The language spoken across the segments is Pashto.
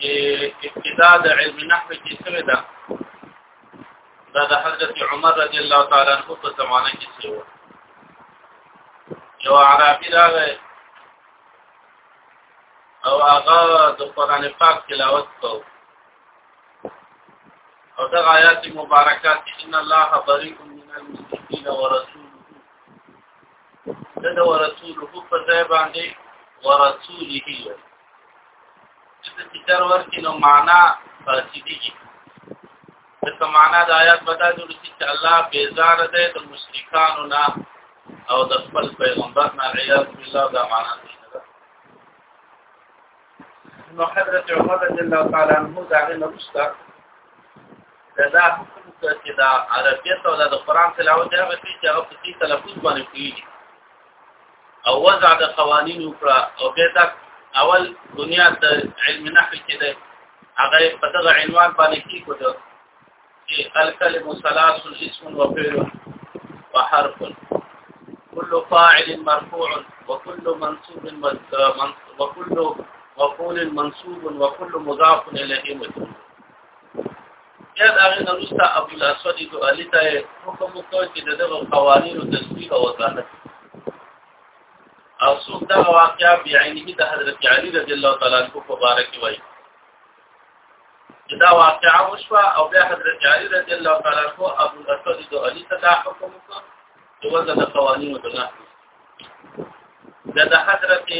ابتدا د علم نحو کې څه ده دا د حضرت عمر رضی الله تعالی عنہ په زمانه کې څه و یو عربي راغی او هغه د قران پاک تلاوت کوو او دا آیات مبارکات ان الله بريء من المشركين ورسوله دغه ورسول هو په ځای باندې ورسوله وي چې د تجار ورکې نو معنا فاسدېږي دغه معنا د آیات بتا جوړ شي چې الله بیزار دی د مشرکانو نه او د خپل پیغمبر نه عیاذ بالله دا معنا ده نو حضرت عمر رضی الله تعالی عنہ دا نه رستا دا چې دا عربیت او دا د قران تلاوت دی هغه چې هغه په دې تلفظ باندې کیږي او وضع د قوانین وکړه او به دا اول دنیا د علم نحو کې ده هغه په دغه عنوان باندې کې کوته الکلم ثلاث اسم وفعل وحرف كل فاعل مرفوع وكل منصوب وكل مفعول منصوب وكل مضاف اليه مجرور یا دا غي نوستا ابو الاسود دو علي ته حکم وکړ چې دغه قوانینو تصویر او وضاحت او څوک دا واقعیا بیاینه د حضرت علی رضی الله تعالی عنہ مبارک وایي دا واقعا وشو او بیا حضرت علی رضی الله تعالی عنہ ابو الاسود د علی ته دا حکم وکړ چې وزن د قوانینو د نه دا د حضرت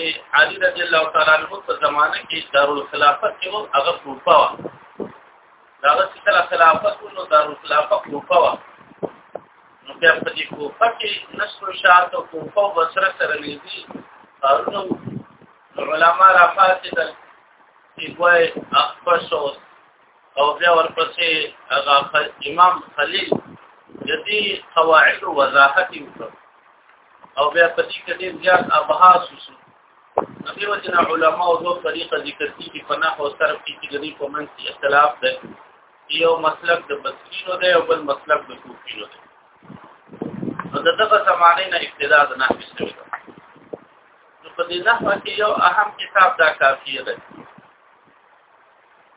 علی رضی الله تعالی عنہ په زمانه کې دارالخلافت کې هغه کوفه و دا چې کله خلافت نو دارالخلافت کوفه و نو بیا په دې کوفه کې نشر شاعت او کوفه او بصره سره لېږي علماء را پاتې دل دیوای اخفش او بیا ورپسې هغه امام خلیل د دې قواعد او وضاحت وکړ او بیا په دې کې ډېر زیات ابحاث وشو نبی وجن علماء او دوه طریقه ذکر دي چې په نحو او صرف کې د دې په منځ کې اختلاف دی یو مسلک د بصرینو دی او بل مسلک د کوفینو دی نو دغه زمانه نه ابتدا د نحو سره په دې نحوه کې یو اهم کتاب دا کافیه ده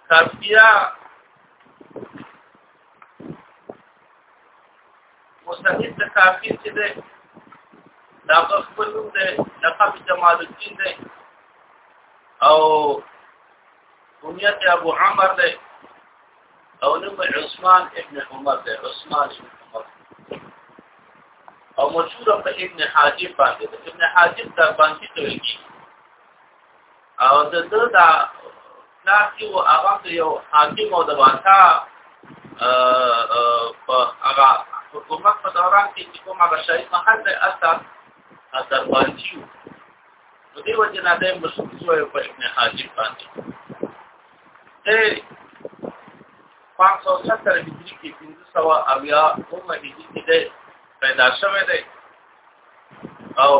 کافیه مستحید د کافیه چې ده دا په خپل نوم ده د قبی جمال الدین ده او بنیت ابو عمر ده او نوم عثمان ابن عمر ده عثمان ابن عمر او مشهور په ابن حاجب باندې ده ابن حاجب د باندې توګي او د د دا ناسي او هغه یو حاکم او د واتا په هغه حکومت په دوران کې چې کوم هغه شاید محل ده اثر اثر باندې نو دی وجه نه ده مشهور په ابن حاجب باندې 570 هجری کې 1500 او یا هم هجری کې ده پیدا شوه ده او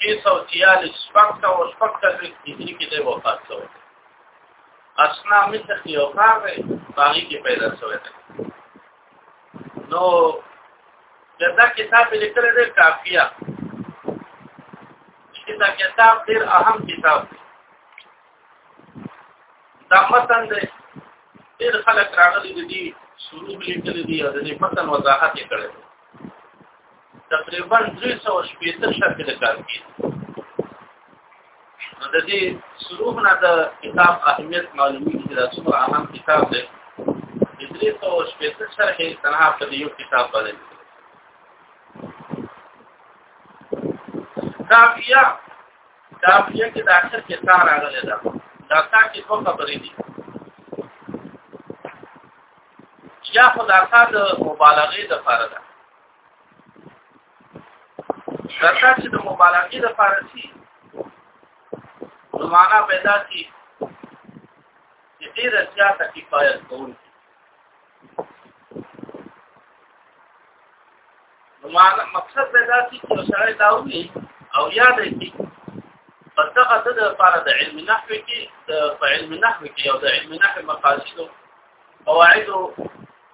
646 شپږ سو شپږ کلوي هجری کې ده وفات شو اسنا مصر یو ښار دی باغی کې پیدا شوه ده نو دا کتاب لیکل دی کافیه چې دا کتاب ډیر اهم کتاب دی دا متن دی ډیر خلک راغلي دي سرور لیکل دي د دې متن وضاحت کړي تقریبا 300 شپېته شرک د کار کې نو د دې شروع نه د کتاب اهمیت معلومي چې دا څومره اهم کتاب دی د 300 شپېته شرک تنها په یو کتاب باندې کافیه کافیه کې د اخر کې تا راغلی دا دا تا کې څه خبرې دي یا خدای تعالی مبالغه د فرض دغه چې د مبالغې د فارسی معنا پیدا کی چې ډیر زیات کفایت کوي معنا مقصد پیدا کی چې سره دا وي او یاد کی په دغه د لپاره د علم نحو کې د علم نحو کې او د علم نحو مقاصد قواعد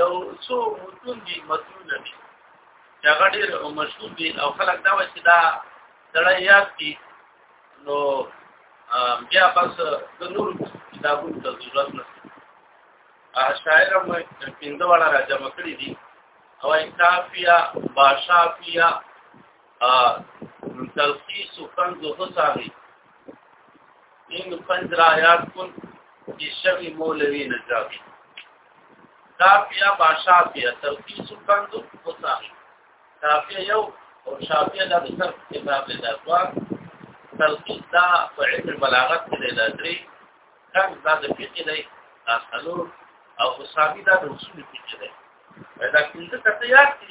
یو څو متون دي متون نه دي دا غډیر او مشهور دي او خلک دا وایي چې دا دړی یاد دي نو بیا پس د نور کتابونو ته ضرورت نه شاعر مې پنځه واړه راځم کړی دي او کافیا باشافیا تلخیص و کنز و حسابی این پنځ رايات کن چې شوی مولوی نجابی دا بیا باشا بیا تلقیس کند او صاحب دا بیا یو او شافعی دا د سر کتاب دی دا دوا تلقیس دا په علم بلاغت کې دی دا درې کم دا د فقه دی دا څلور او صاحب دا د اصول فقه دی دا څنګه کته یاد دي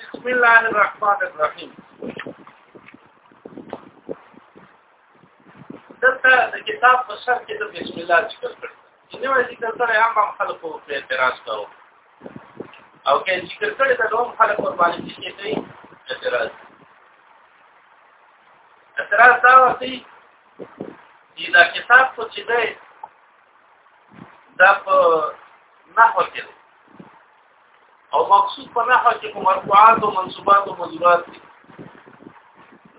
بسم الله الرحمن الرحیم دلته د کتاب په سر کې د بسم الله ذکر کړ چې نو ذکر سره هم هم خلکو په اعتراض کاوه او کې ذکر کړی دا هم خلکو باندې چې کوي اعتراض اعتراض دا وتی چې دا کتاب خو چې دی دا په نحو کې او مقصود په نحو کې کوم مرفوعات او منصوبات او مجرورات دي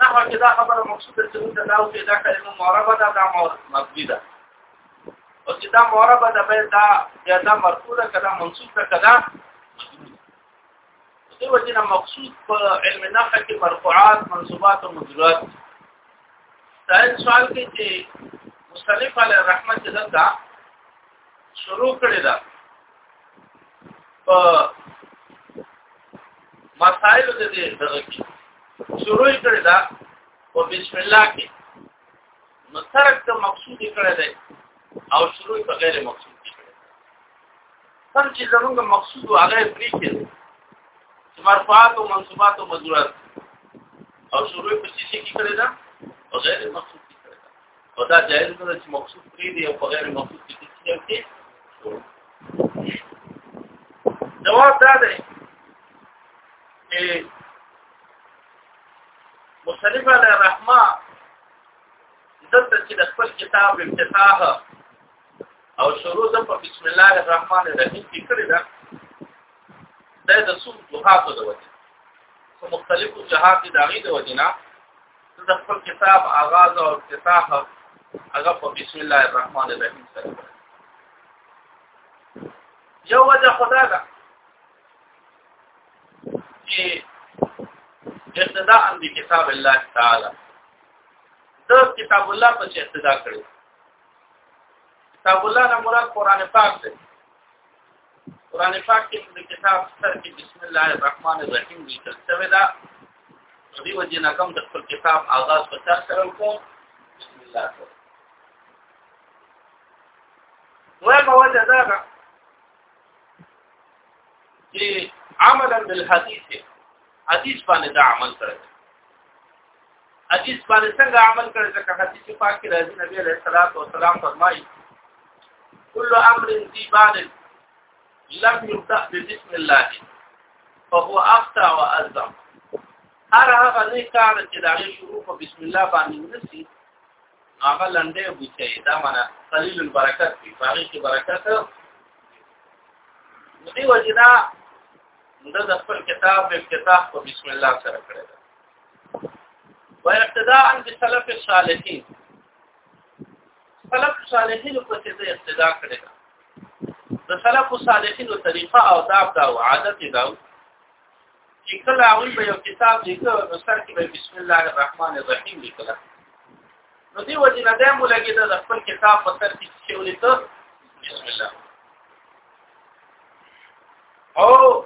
نحو کې دا خبره مقصود چې موږ دا او دا کلمه معربه ده دا مبني ده او چې دا معربه ده به دا یا دا مرفوع ده کله منصوب ده کله دې وجه مقصود په علم نحو کې مرفوعات منصوبات او مجرورات دي دا سوال کې چې مصنف علی رحمت جزا شروع کړی دا په مسائل د دې دغه کې شروع کړی دا او بسم الله کې نو ترک ته مقصود کړی دی او شروع په غیر مقصود کړی سم چې زموږ مقصود هغه پری کې چې مرفوعات او منصوبات او مذورات او شروع په څه کې کړی دا او غیر مقصود او دا جایز ده چې مقصود پرې دی او په غیر مقصود کې څه کوي جواب دا دی چې مصنف علی الرحمه دته چې د خپل کتاب افتتاح او شروع د په بسم الله الرحمن الرحیم کې کړی دا د د سوم جهات د وجه مختلفو جهات د غي د وجه نه د خپل کتاب آغاز او افتتاح هغه په بسم الله الرحمن الرحیم سره یو وجه خدا ده چې اقتداء د کتاب الله تعالی د کتاب الله په اقتداء کړی کتاب الله نه مراد قران پاک دی قران پاک کې د کتاب سر کې بسم الله الرحمن الرحیم دی تلته دا دی وجه نه کوم د خپل کتاب آغاز په سر سره کوم بسم الله وای په وجه دا ده چې عملا بالحديث حدیث باندې دا عمل سره حدیث باندې څنګه عمل کړی ځکه حدیث پاک کې راځي نبی عليه الصلاه والسلام فرمایي كل امر ذي بال لم يبدا بسم الله فهو افتى وازم هر هغه نه کار چې دا شروع په بسم الله باندې ونسي هغه لنډه بوچي دا معنا قليل البرکت په فارغ کې برکت دی وجنا د خپل کتاب افتتاح په بسم الله سره کړی واقتداء بسلف الصالحين سلف صالحین په څه د اقتدا کړی دا د سلف صالحین طریقه او داب دا او عادت دا چې کله هغه به یو کتاب لیکو نو سر کې به بسم الله الرحمن الرحیم لیکل نو دی وځي نه دمو لګي دا خپل کتاب په سر کې چې ولیکو بسم الله او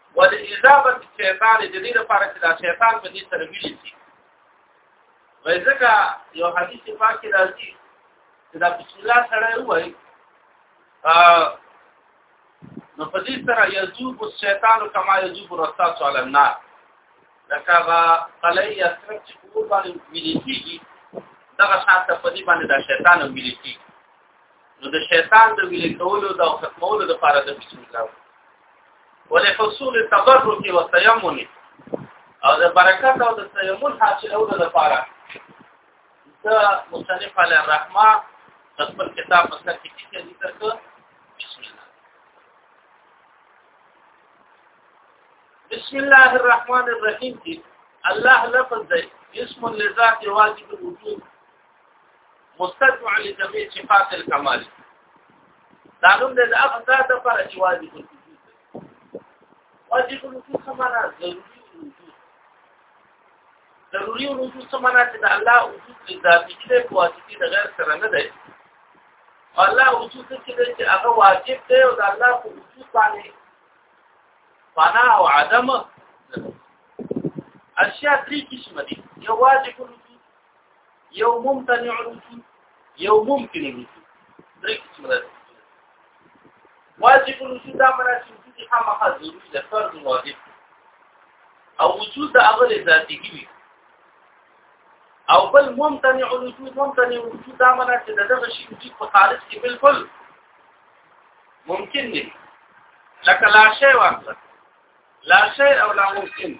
ول اجابه شیطان د دې لپاره چې دا شیطان په دې سره ویل شي وای ځکه یو حدیث پاک کې راځي چې دا بسم الله سره وای ا نو په دې سره یذوب الشیطان کما یذوب الرصاص علی النار لکه با قلی یسرب چې په باندې ویل کیږي دغه شاته په دې باندې دا شیطان ویل کیږي نو د شیطان د ویل کولو د ختمولو لپاره د بسم الله ولې حصول تبرک او تیمم او د برکت او د تیمم حاصلولو لپاره د مصنف علی الرحمه خپل کتاب مسلک کې چې ذکر کړ بسم الله بسم الله الرحمن الرحیم کې الله لفظ دی اسم لذات واجب الوجود مستدفع لجميع صفات الكمال دا نوم د هغه ذات لپاره چې واجب دي واجب نو څه معنا ضروري ضروري او وجود څه معنا چې د الله وجود د ذاتي کې په واسطه د غیر سره نه دی الله وجود چې دی چې هغه واجب دی او د الله په وجود باندې فنا او عدم اشیاء درې قسم دي یو واجب وجود یو ممتنع الوجود یو ممکن الوجود درې قسم ده واجب الوجود دا مرا چې وجود خامخا ضروري ده فرض واجب او وجود د هغه ذاتي وي او بل ممتنع الوجود ممتنع الوجود دا مرا چې دغه شی وجود په خارج کې بالکل ممکن نه لکه لا شی واخله لا شی او لا ممکن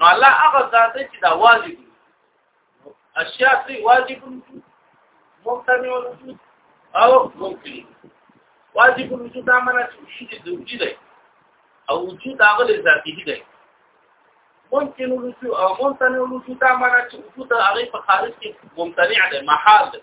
نو الله هغه ذات چې دا واجب اشیاء چې واجب ممتنع وجود او ممکن واجب وجود دا معنی چې شی دې ضروري دی او وجود هغه له ذاتی دی ممکن وجود او ممتنع وجود دا معنی چې وجود هغه په خارج کې ممتنع دی محال دی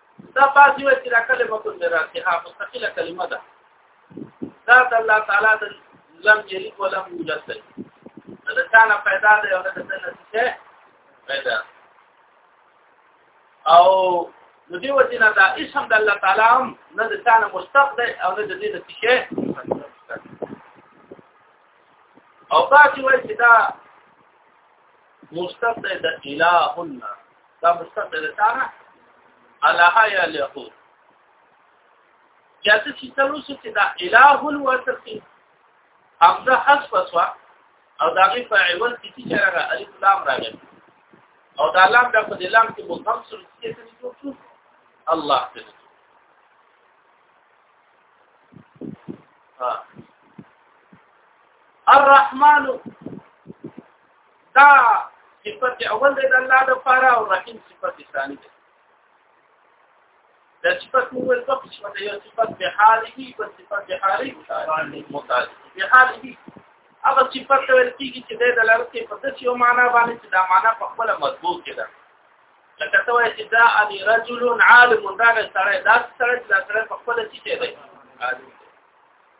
دا بعضی وایي چې دا کلمه په میراث ها مستقله کلمه ده دا د الله تعالی د لم یلد ولم یولد دی دا څنګه پیدا دی او دا څنګه چې پیدا او نو دی وتی نه دا اسم د الله تعالی هم نه د ثانه مستق دی او نه د دې د تشه او دا چې وایي چې دا مستق دی د الهنا دا مستقل ده تعالی الله یا له یا څه چې تاسو چې دا الہ الواسطه همزه حذف وسوا او دا غي په عوض کې چې راغله الف لام راغله او دا لام د په لام کې مضم سره چې څه جوړ شو الله دې ها الرحمن دا صفت اول دی د الله د پاره او رحیم صفت ثانی دی دا صفت مو ول په صفت یو صفت به حاله په صفت به حاله متعال به حاله هغه صفت ول کیږي چې د دلالت کوي په داسې یو معنا باندې چې دا معنا په خپل مضبوط کړه لکه ته وایې چې دا ان رجل عالم دا سره دا سره دا سره په خپل څه دی عالم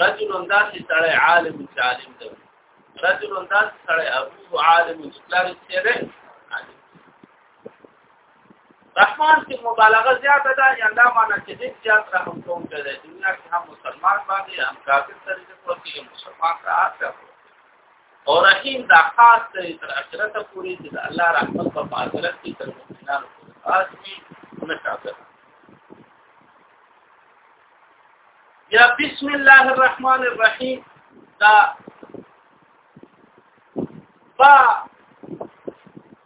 رجل داسې سړی عالم عالم دی رجل داسې سړی ابو عالم اسلام سره رحمان کې مبالغه زیاته ده یا دا معنی چې دې زیات رحم کوم چې د دنیا کې هم مسلمان باندې هم کافر سره د پوتې مسلمان راځي او رحیم دا خاص تر اخرت پورې چې الله رحمت په معاشرت کې تر مؤمنانو خاص نه شاته یا بسم الله الرحمن الرحیم دا با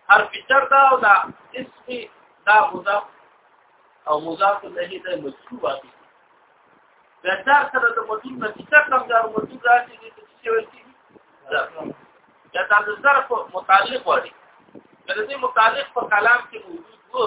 حرف جر دا او دا اسم دا مضاف او مضاف الیه دا مجرور دی دا دا سره د مدین نه څخه کم دا مدین راځي چې څه وایي دا دا د ظرف متعلق وایي د دې متعلق په کلام کې موجود وو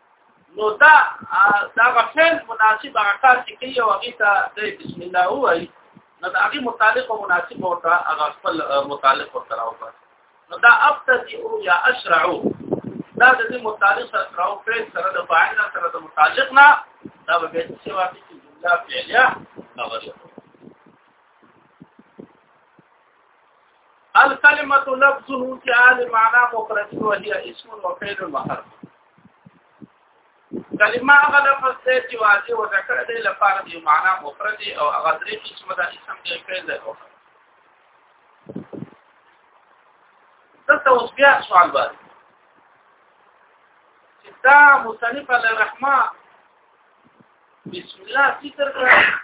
نو دا دا غفل مناسب عقار چې کوي او هغه ته د بسم الله وایي نو دا هغه متعلق او مناسب ورته هغه خپل متعلق ورته راوړي نو دا ابتدی او یا اشرعو دا د دې متعلق سره راو پر سره د فاعل سره د متعلق نه دا به به څه واقع چې جمله فعلیه هغه الکلمه لفظ نو چې عالم معنا مخرج شو هي اسم او فعل وحرف کلمه هغه لفظ دی چې واضح و ذکر دی لپاره دی معنا مفرد او هغه درې قسمه ده اسم دی فعل دی دلته اوس بیا سوال باندې چې دا مصنف الرحمه بسم الله ذکر کړه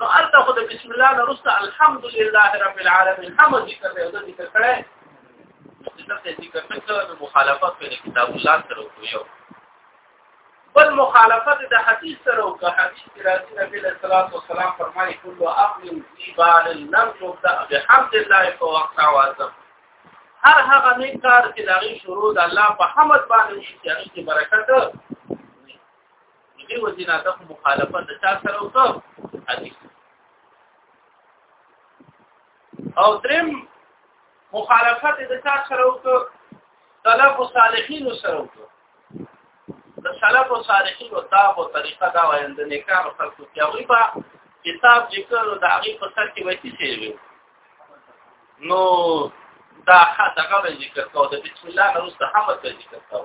نو البته خو د بسم الله نه رسته الحمدلله رب العالمین هم ذکر دی او ذکر کړه چې ذکر کړه د مخالفت په کتاب الله سره وکړو بل مخالفت د حدیث سره او که حدیث کې راځي نبی له صلوات و سلام فرمایي کل امر فی بال لم یبدا بحمد الله فوقع وعظم هر هغه نیک کار چې دغه شروع د الله په حمد باندې چې هغه کې برکت دې وجه نه د مخالفت د چا سره وکړ حدیث او درم مخالفت د چا سره وکړ طلب صالحین سره وکړ د سلف او صالحین او تاب او طریقه دا وایند نه کار خلق کې هغه په کتاب ذکر او د هغه په سر کې وایي چې نو دا حدا غو ذکر کو د بسم الله نو مستحمد ذکر کو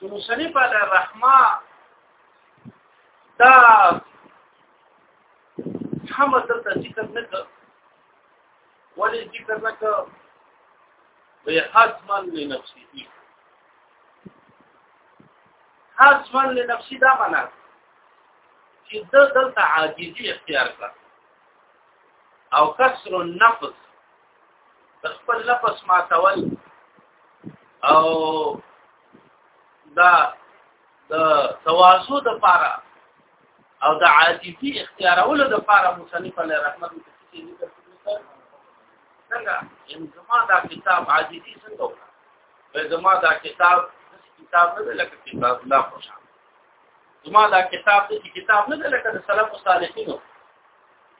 چې مصنف علی الرحمه دا هم دلته ذکر نه کړ ولې ذکر نه کړ به حتما لنفسه حتما لنفسه دا معنا چې د دلته عاجزي اختیار کړ او کسر النفس خپل لفظ ماتول او دا د توازو د پاره او د عاجزي اختیارولو د پاره مصنف علی رحمت الله ذکر کړی څنګه ان زما دا کتاب عاجزي څنګه وکړه زما دا کتاب کتاب نه لکه کتاب لا خوشاله زما دا کتاب دې کتاب نه لکه د سلف صالحینو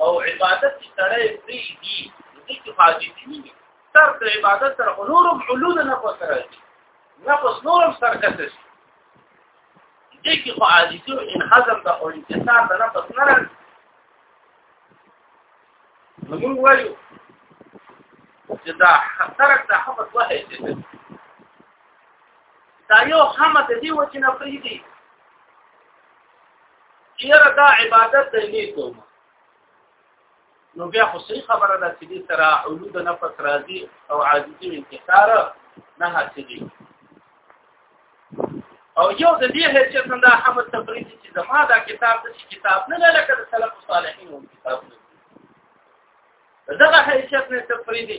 او عبادت چې سره دی دی دې کې فاجي دي تر د عبادت سره نورم علود نه کو سره دي نه پس نورم سره کته شي دې کې خو عاجزي او انحزم د او انتصار د نه پس نه راځي موږ وایو چې دا ترک د حفظ وحي دي دا یو حمد دی و چې نه پریدي یره دا عبادت د نیکو نو بیا خو صحیح خبره ده چې دې سره علود نفس راځي او عاجزي انتحار نه حاصلې او یو د دې هیڅ څنګه حمد تفرید چې زما دا کتاب د کتاب نه لکه د سلف صالحین کتاب نه دغه حیثیت نه تفریدي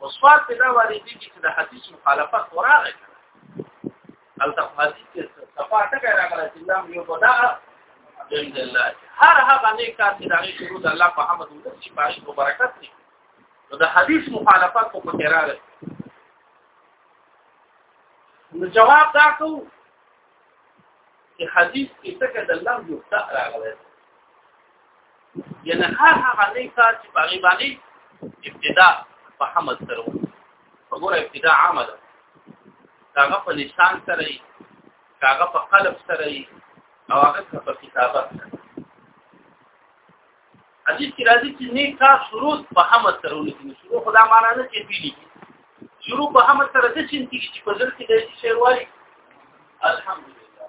او سوال په دا باندې دي چې د حدیث مخالفت وراغه کړه البته حدیث کې صفه ټکه راغله چې الله یو بدا عند الله هر هغه نیک کار چې دغه شروع د الله په حمد او د سپارښت او برکت دي نو د حدیث مخالفت کو پکې راغله نو جواب دا کو چې حدیث کې څنګه د الله یو بدا راغله یعنی هر هغه نه کار چې باغی باندې ابتدا په حمد سره وګوره ابتدا عامه ده هغه په لسان سره ای هغه په قلب سره ای او هغه په کتابت سره حدیث کې راځي چې نه کار شروع په حمد سره ولکه شروع خدا معنا نه چې پیلي شروع په حمد سره د چنتي چې په ځل کې د شعر وایي الحمدلله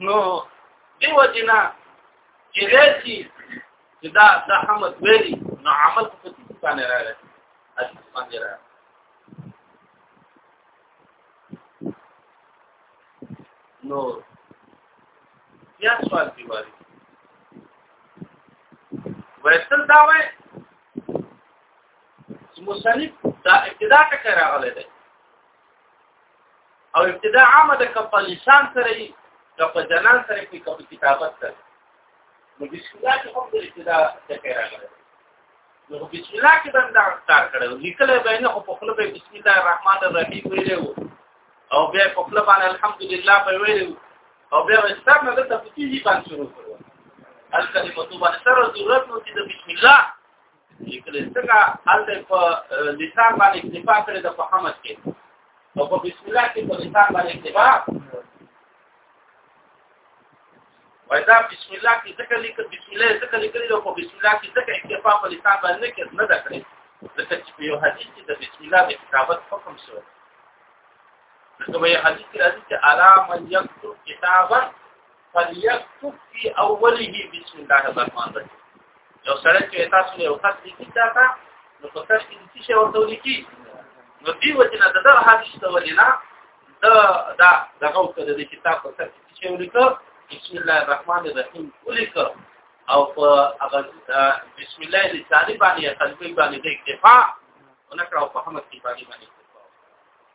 نو دیو جنا چې راشي چې دا د حمد ویلي نو عمل په دې باندې راغلی اصل باندې راغلی نو بیا سوال دی وایي ویسل دا وایي چې مصنف دا ابتدا ټکی راغلی دی او ابتدا عامه د کپل لسان سره د په جنان سره کې کپل کتابت سره نو بسم الله کې هم د ابتدا د خیر راغلی نو بسم الله کې باندې دا کار کړو لیکل به نه په خپل به بسم الله الرحمن الرحیم ویلو او بیا په خپل باندې الحمدلله په ویلو او بیا ستر نه د تفصیلی باندې شروع کړو الکلمه تو باندې سره ضرورت نو چې د بسم الله لیکل څنګه هلته په لسان باندې اکتفا کړې ده په حمد کې او په بسم الله کې په لسان باندې اکتفا وایدا بسم الله کې ذکر لیکل بسم الله ذکر لیکل او په بسم الله کې ذکر اکتفا په لسان باندې کې نه ده کړې ځکه چې په یو حدیث کې د بسم الله د کتابت حکم شو نو په حدیث کې راځي چې علامه یکتب کتابا فليكتب في اوله بسم الله الرحمن الرحيم یو سره چې تاسو له وخت دې کیتا تا نو په تاسو کې څه شی ورته ولیکي نو دی وجه نه دغه حدیث ته ولینا دا دا دغه کده د کتاب په سر کې چې ولیکو بسم الله الرحمن الرحیم ولیکو او په هغه بسم الله لسانی باندې قلبي باندې اکتفا ونکړه او په حمد کې باندې باندې